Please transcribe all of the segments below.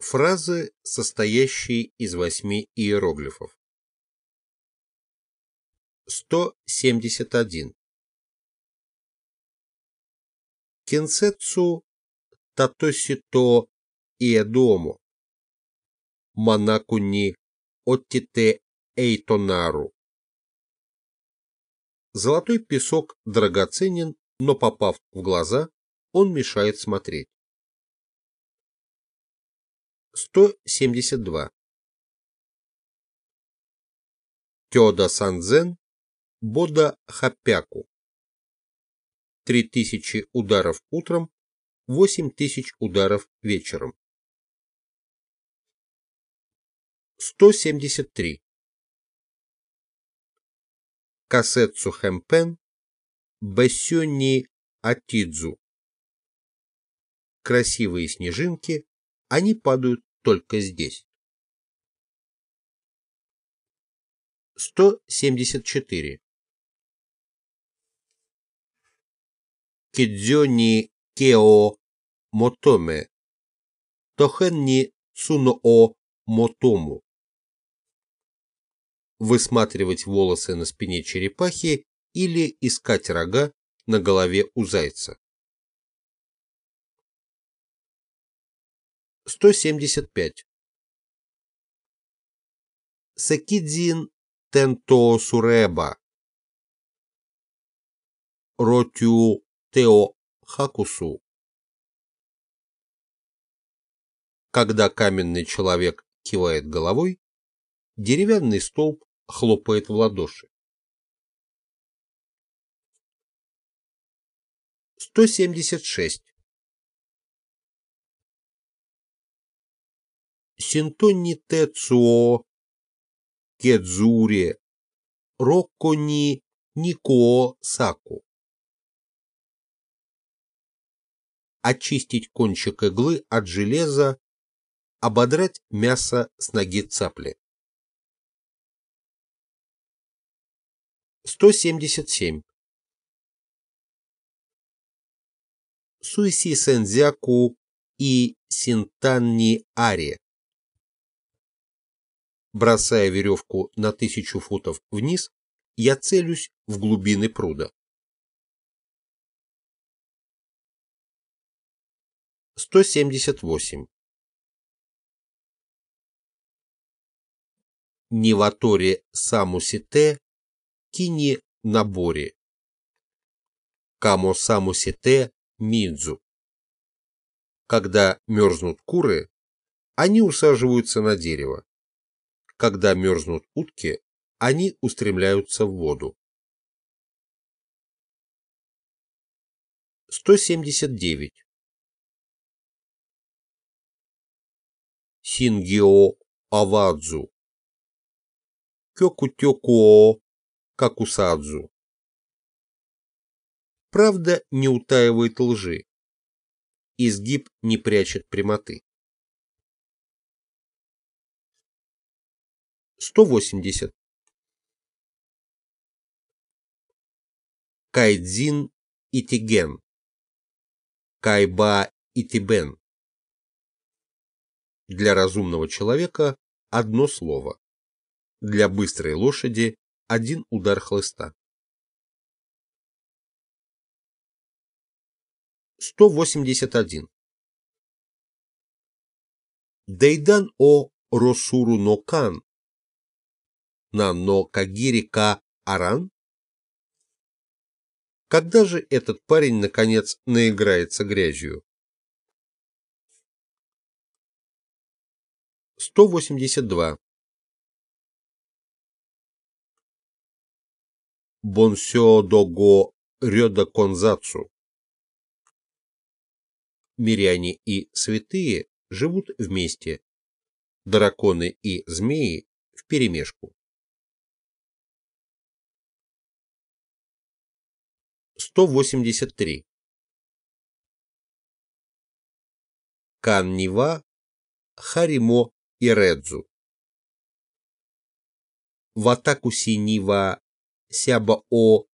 Фразы, состоящие из восьми иероглифов. 171. Кенсетсу татосито иедомо. Манакуни оттите эйтонару. Золотой песок драгоценен, но попав в глаза, он мешает смотреть. 172. Тёда Санзен, Бода Хапяку. 3000 ударов утром, 8000 ударов вечером. 173. Касетсу Хэмпен, Бэсюни Атидзу. Красивые снежинки, они падают только здесь. 174. Кидзёни кео мотоме, тохен ни цуноо мотому. Высматривать волосы на спине черепахи или искать рога на голове у зайца. 175. Секидзин тенто суреба. Ротю тео хакусу. Когда каменный человек кивает головой, деревянный столб хлопает в ладоши. 176. Синтонни Тецуо Кедзури Роккони Нико Саку. Очистить кончик иглы от железа, ободрать мясо с ноги цапли. 177. Суиси Сензяку и Синтанни Ари Бросая веревку на тысячу футов вниз, я целюсь в глубины пруда. 178. Ниваторе самусите кини набори. Камо самусите мидзу. Когда мерзнут куры, они усаживаются на дерево. Когда мерзнут утки, они устремляются в воду. 179. Сингио Авадзу Кёкутёкуо Какусадзу Правда не утаивает лжи. Изгиб не прячет прямоты. 180. Кайдзин Итиген. Кайба Итибен. Для разумного человека одно слово. Для быстрой лошади один удар хлыста. 181. Дейдан о Росуру Нокан на но Кагирика Аран? Когда же этот парень, наконец, наиграется грязью? 182. Бонсё дого рёда конзацу. Миряне и святые живут вместе, драконы и змеи вперемешку. 183. Каннива, Харимо и Редзу. Ватакуси Нива Сяба-О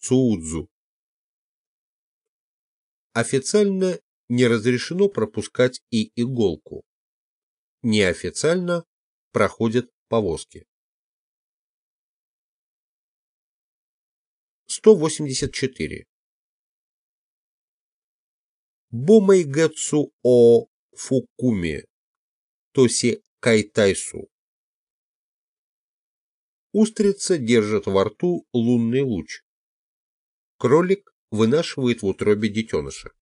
Цуудзу. Официально не разрешено пропускать и иголку. Неофициально проходят повозки. 184. Бомайгэцу о Фукуми, Тоси Кайтайсу. Устрица держит во рту лунный луч. Кролик вынашивает в утробе детеныша.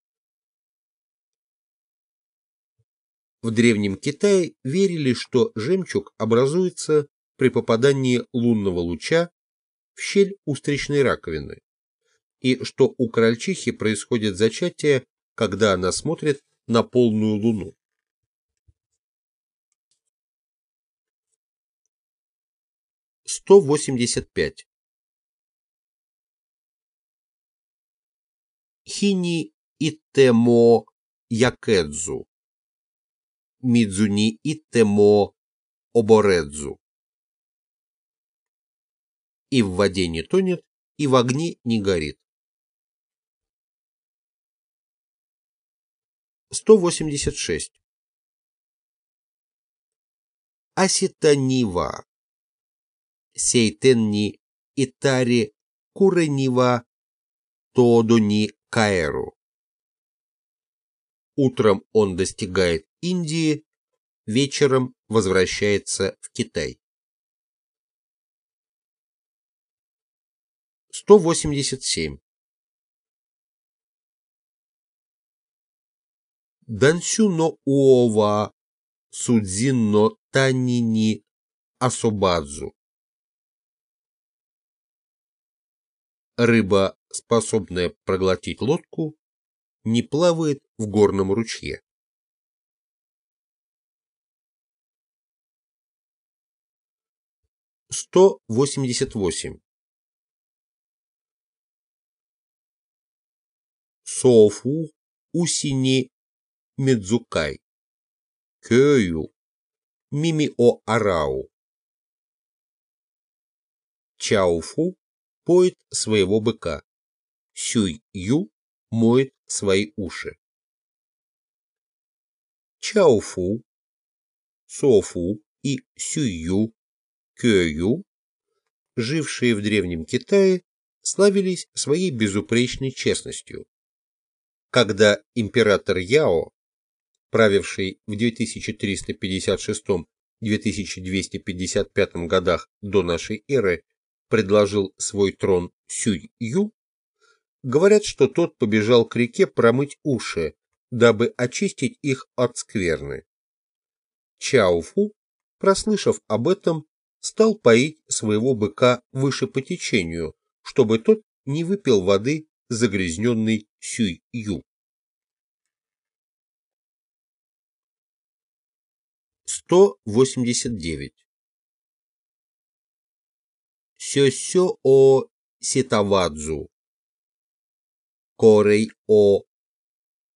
В Древнем Китае верили, что жемчуг образуется при попадании лунного луча в щель устричной раковины, и что у крольчихи происходит зачатие, когда она смотрит на полную луну. Сто восемьдесят пять. Хини Итемо Якэдзу Мидзуни Итемо Оборедзу и в воде не тонет, и в огне не горит. 186. Аситанива, Сейтенни Итари Куренива Тодуни Каэру. Утром он достигает Индии, вечером возвращается в Китай. 187. Дансю но уова судзин но танини асобадзу. Рыба, способная проглотить лодку, не плавает в горном ручье. Сто восемьдесят восемь. Софу Усини Медзукай, Кёю, Мимио Арау. Чауфу поет своего быка, Сюй-Ю моет свои уши. Чауфу, Софу и Сюй-Ю, Кёю, жившие в Древнем Китае, славились своей безупречной честностью когда император Яо, правивший в 2356-2255 годах до нашей эры, предложил свой трон Сюй-Ю, говорят, что тот побежал к реке промыть уши, дабы очистить их от скверны. Чао-Фу, прослышав об этом, стал поить своего быка выше по течению, чтобы тот не выпил воды загрязненный Сюй-Ю. Сто восемьдесят девять. Сёсё о Ситавадзу. Корей о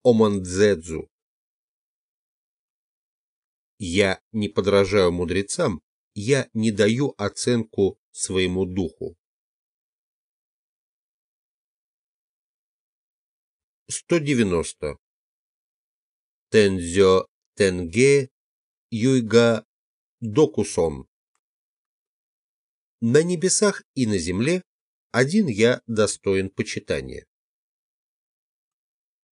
Омандзэдзу. Я не подражаю мудрецам, я не даю оценку своему духу. 190. Тензё Тенге Юйга Докусон. На небесах и на земле один я достоин почитания.